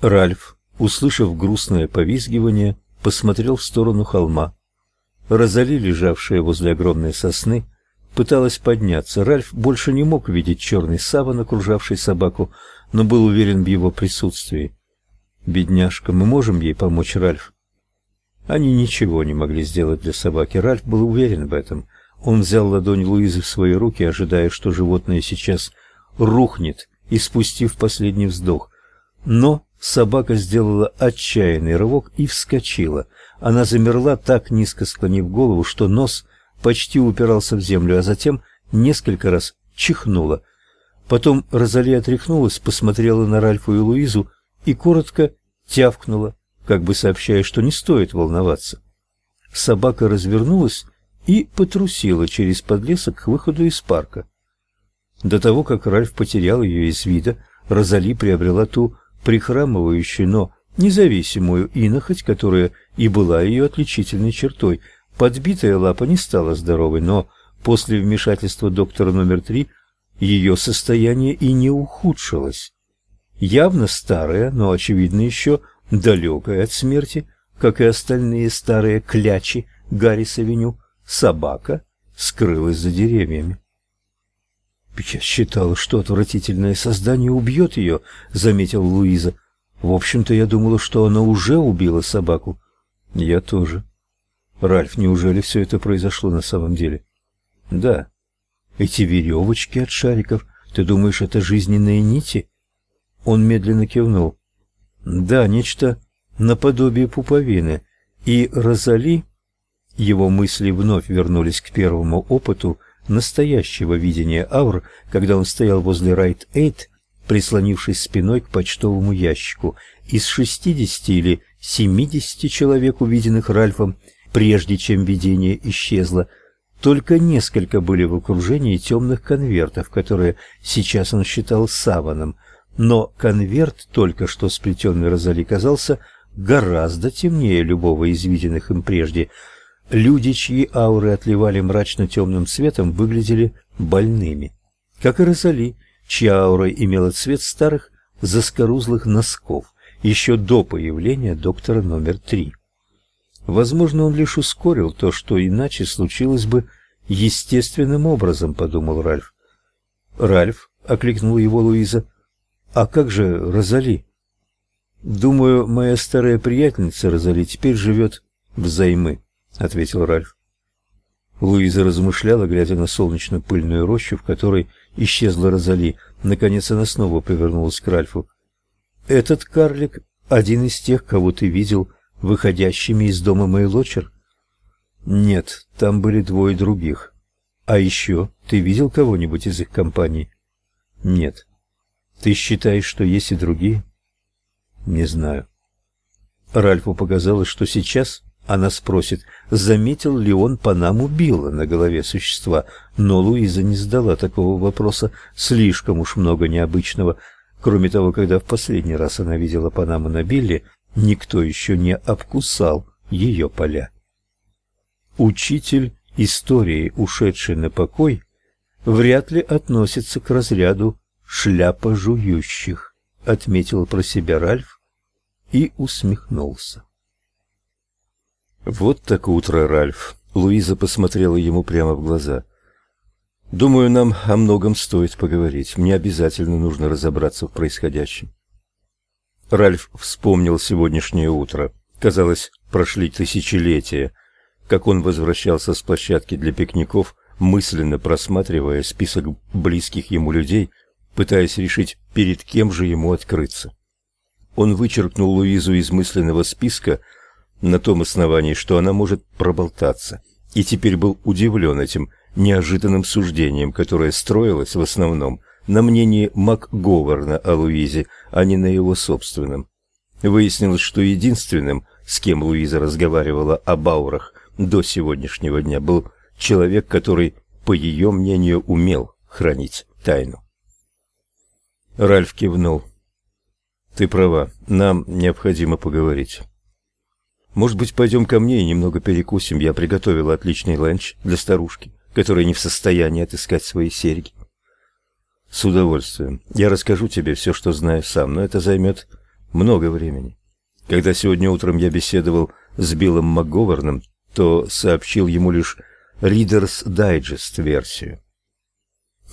Ральф, услышав грустное повизгивание, посмотрел в сторону холма. Розали, лежавшая возле огромной сосны, пыталась подняться. Ральф больше не мог видеть черный саван, окружавший собаку, но был уверен в его присутствии. «Бедняжка, мы можем ей помочь, Ральф?» Они ничего не могли сделать для собаки. Ральф был уверен в этом. Он взял ладонь Луизы в свои руки, ожидая, что животное сейчас рухнет, испустив последний вздох. Но собака сделала отчаянный рывок и вскочила. Она замерла, так низко склонив голову, что нос почти упирался в землю, а затем несколько раз чихнула. Потом Розали отряхнулась, посмотрела на Ральфа и Луизу и коротко тявкнула, как бы сообщая, что не стоит волноваться. Собака развернулась и потрусила через подлесок к выходу из парка. До того, как Ральф потерял ее из вида, Розали приобрела ту прихрамывающую, но независимую инохоть, которая и была ее отличительной чертой. Подбитая лапа не стала здоровой, но после вмешательства доктора номер три ее состояние и не ухудшилось. Явно старая, но очевидно еще далекая от смерти, как и остальные старые клячи Гаррис-авеню, собака скрылась за деревьями. «Я считала, что отвратительное создание убьет ее», — заметил Луиза. «В общем-то, я думала, что она уже убила собаку». «Я тоже». «Ральф, неужели все это произошло на самом деле?» «Да». «Эти веревочки от шариков, ты думаешь, это жизненные нити?» Он медленно кивнул. «Да, нечто наподобие пуповины». И Розали... Его мысли вновь вернулись к первому опыту настоящего видения аур, когда он стоял возле Райт-Эйт, прислонившись спиной к почтовому ящику. Из шестидесяти или семидесяти человек, увиденных Ральфом, прежде чем видение исчезло, только несколько были в окружении темных конвертов, которые сейчас он считал саваном, но конверт, только что сплетенный Розали, казался гораздо темнее любого из виденных им прежде – Люди, чьи ауры отливали мрачно-темным цветом, выглядели больными. Как и Розали, чья аура имела цвет старых заскорузлых носков, еще до появления доктора номер три. Возможно, он лишь ускорил то, что иначе случилось бы естественным образом, подумал Ральф. Ральф, окликнул его Луиза. А как же Розали? Думаю, моя старая приятельница Розали теперь живет взаймы. — ответил Ральф. Луиза размышляла, глядя на солнечно-пыльную рощу, в которой исчезла Розали. Наконец она снова повернулась к Ральфу. «Этот карлик — один из тех, кого ты видел выходящими из дома Мэйлочер?» «Нет, там были двое других. А еще ты видел кого-нибудь из их компании?» «Нет. Ты считаешь, что есть и другие?» «Не знаю». Ральфу показалось, что сейчас она спросит, заметил ли он Панаму Билла на голове существа, но Луиза не задала такого вопроса, слишком уж много необычного. Кроме того, когда в последний раз она видела Панаму на Билле, никто еще не обкусал ее поля. Учитель истории, ушедший на покой, вряд ли относится к разряду шляпа жующих, отметил про себя Ральф и усмехнулся. Вот так утро, Ральф. Луиза посмотрела ему прямо в глаза. Думаю, нам о многом стоит поговорить. Мне обязательно нужно разобраться в происходящем. Ральф вспомнил сегодняшнее утро. Казалось, прошли тысячелетия, как он возвращался с площадки для пикников, мысленно просматривая список близких ему людей, пытаясь решить, перед кем же ему открыться. Он вычеркнул Луизу из мысленного списка, на том основании, что она может проболтаться, и теперь был удивлен этим неожиданным суждением, которое строилось в основном на мнении МакГоверна о Луизе, а не на его собственном. Выяснилось, что единственным, с кем Луиза разговаривала о Баурах до сегодняшнего дня, был человек, который, по ее мнению, умел хранить тайну. Ральф кивнул. «Ты права, нам необходимо поговорить». Может быть, пойдем ко мне и немного перекусим. Я приготовила отличный ланч для старушки, которая не в состоянии отыскать свои серьги. С удовольствием. Я расскажу тебе все, что знаю сам, но это займет Много времени. Когда сегодня утром я беседовал с Биллом МакГоверном, то сообщил ему лишь Reader's Digest версию.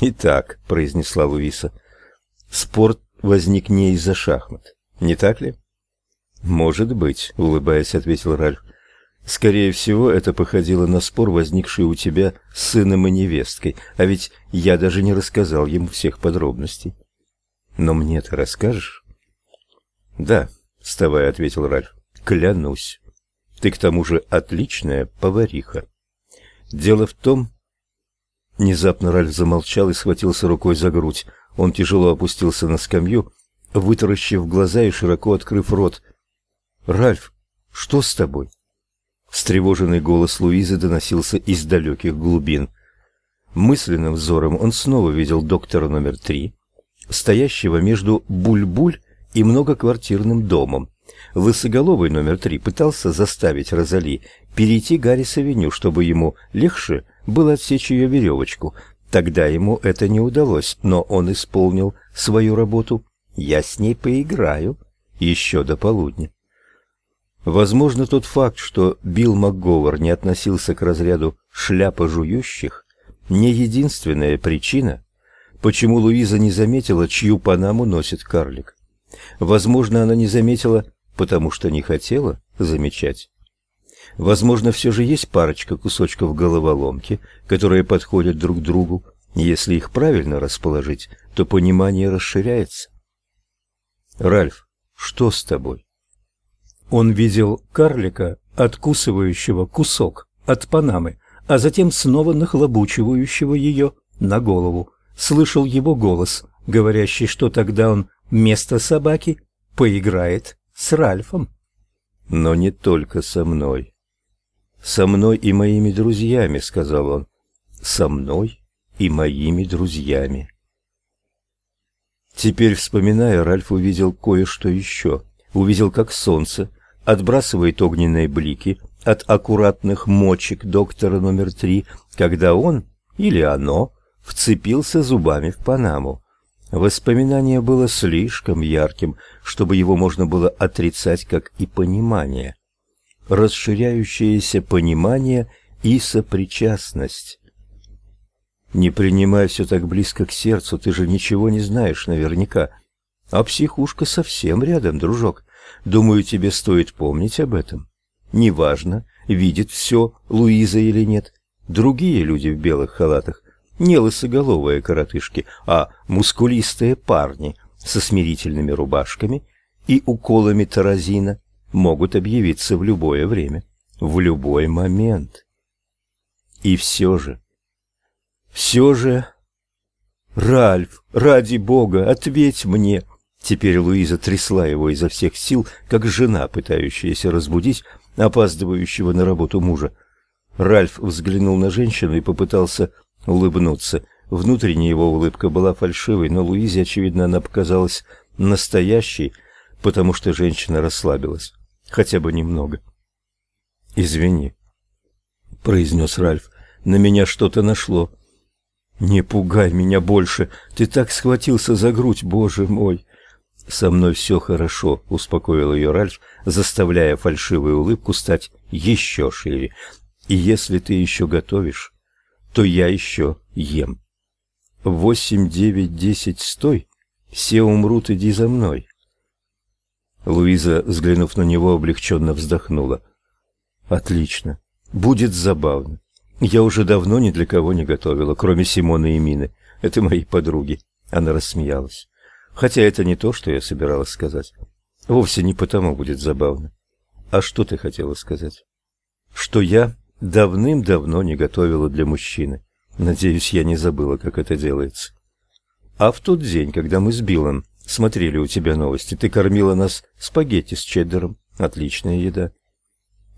«Итак», — произнесла Луиса, — «спорт возник не из-за шахмат, не так ли?» «Может быть», — улыбаясь, ответил Ральф. «Скорее всего, это походило на спор, возникший у тебя с сыном и невесткой, а ведь я даже не рассказал ему всех подробностей». «Но мне ты расскажешь?» «Да», — вставая, ответил Ральф. «Клянусь. Ты к тому же отличная повариха. Дело в том...» Внезапно Ральф замолчал и схватился рукой за грудь. Он тяжело опустился на скамью, вытаращив глаза и широко открыв рот — Ральф, что с тобой? Встревоженный голос Луизы доносился из далеких глубин. Мысленным взором он снова видел доктора номер три, стоящего между Буль-Буль и многоквартирным домом. Лысоголовый номер три пытался заставить Розали перейти Гаррис-авеню, чтобы ему легче было отсечь ее веревочку. Тогда ему это не удалось, но он исполнил свою работу. Я с ней поиграю еще до полудня. Возможно, тот факт, что Билл МакГовер не относился к разряду шляпа жующих, не единственная причина, почему Луиза не заметила, чью панаму носит карлик. Возможно, она не заметила, потому что не хотела замечать. Возможно, все же есть парочка кусочков головоломки, которые подходят друг другу. Если их правильно расположить, то понимание расширяется. Ральф, что с тобой? Он видел карлика, откусывающего кусок от панамы, а затем снова нахлобучивающего ее на голову. Слышал его голос, говорящий, что тогда он вместо собаки поиграет с Ральфом. Но не только со мной. Со мной и моими друзьями, сказал он. Со мной и моими друзьями. Теперь, вспоминая, Ральф увидел кое-что еще. Увидел, как солнце отбрасывает огненные блики от аккуратных мочек доктора номер три, когда он или оно вцепился зубами в панаму. Воспоминание было слишком ярким, чтобы его можно было отрицать как и понимание. Расширяющееся понимание и сопричастность. Не принимай все так близко к сердцу, ты же ничего не знаешь наверняка. А психушка совсем рядом, дружок. Думаю, тебе стоит помнить об этом. Неважно, видит все Луиза или нет. Другие люди в белых халатах, не лысоголовые коротышки, а мускулистые парни со смирительными рубашками и уколами таразина могут объявиться в любое время, в любой момент. И все же, все же... Ральф, ради бога, ответь мне, Теперь Луиза трясла его изо всех сил, как жена, пытающаяся разбудить опаздывающего на работу мужа. Ральф взглянул на женщину и попытался улыбнуться. Внутренняя его улыбка была фальшивой, но Луизе, очевидно, она показалась настоящей, потому что женщина расслабилась, хотя бы немного. «Извини», — произнес Ральф, — «на меня что-то нашло». «Не пугай меня больше! Ты так схватился за грудь, боже мой!» «Со мной все хорошо», — успокоил ее Ральф, заставляя фальшивую улыбку стать еще шире. «И если ты еще готовишь, то я еще ем. Восемь, девять, десять, стой! Все умрут, иди за мной!» Луиза, взглянув на него, облегченно вздохнула. «Отлично. Будет забавно. Я уже давно ни для кого не готовила, кроме Симона и Мины. Это мои подруги». Она рассмеялась. Хотя это не то, что я собиралась сказать. Вовсе не потому будет забавно. А что ты хотела сказать? Что я давным-давно не готовила для мужчины. Надеюсь, я не забыла, как это делается. А в тот день, когда мы с Биллом смотрели у тебя новости, ты кормила нас спагетти с чеддером. Отличная еда.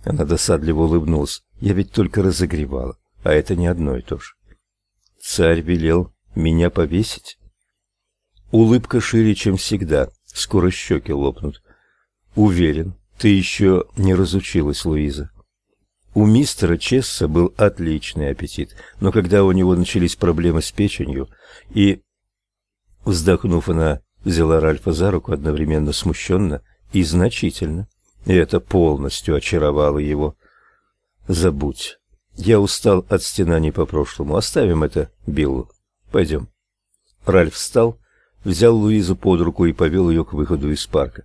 Она досадливо улыбнулась. Я ведь только разогревала, а это не одно и то же. Царь велел меня повесить. Улыбка шире, чем всегда. Скоро щеки лопнут. Уверен, ты еще не разучилась, Луиза. У мистера Чесса был отличный аппетит, но когда у него начались проблемы с печенью, и, вздохнув, она взяла Ральфа за руку одновременно смущенно и значительно. И это полностью очаровало его. Забудь. Я устал от стенаний по прошлому. Оставим это Биллу. Пойдем. Ральф встал, взял Луизу под руку и повел ее к выходу из парка.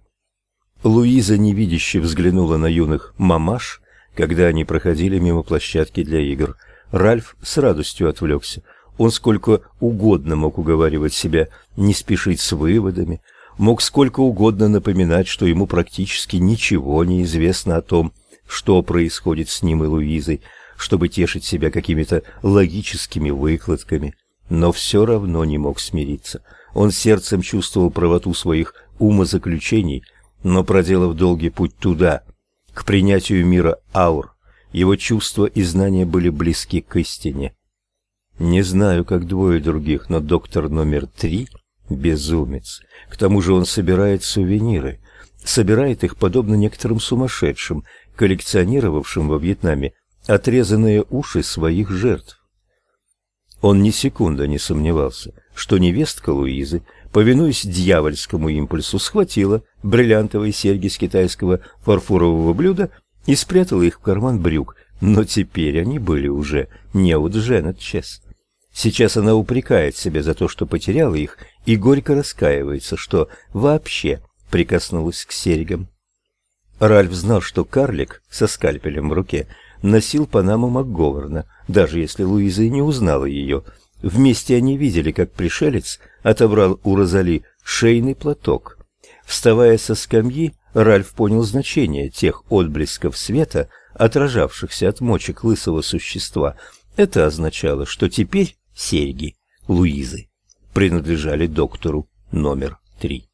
Луиза невидяще взглянула на юных мамаш, когда они проходили мимо площадки для игр. Ральф с радостью отвлекся. Он сколько угодно мог уговаривать себя не спешить с выводами, мог сколько угодно напоминать, что ему практически ничего не известно о том, что происходит с ним и Луизой, чтобы тешить себя какими-то логическими выкладками, но все равно не мог смириться. Он сердцем чувствовал правоту своих умозаключений, но проделав долгий путь туда, к принятию мира аур, его чувства и знания были близки к истине. Не знаю, как двое других, но доктор номер три — безумец. К тому же он собирает сувениры. Собирает их, подобно некоторым сумасшедшим, коллекционировавшим во Вьетнаме отрезанные уши своих жертв. Он ни секунды не сомневался, что невестка Луизы, повинуясь дьявольскому импульсу, схватила бриллиантовые серьги с китайского фарфорового блюда и спрятала их в карман брюк, но теперь они были уже не у Дженнет Чес. Сейчас она упрекает себя за то, что потеряла их, и горько раскаивается, что вообще прикоснулась к серьгам. Ральф знал, что карлик со скальпелем в руке носил панаму МакГоверна, даже если Луиза и не узнала ее. Вместе они видели, как пришелец отобрал у Розали шейный платок. Вставая со скамьи, Ральф понял значение тех отблесков света, отражавшихся от мочек лысого существа. Это означало, что теперь серьги Луизы принадлежали доктору номер три.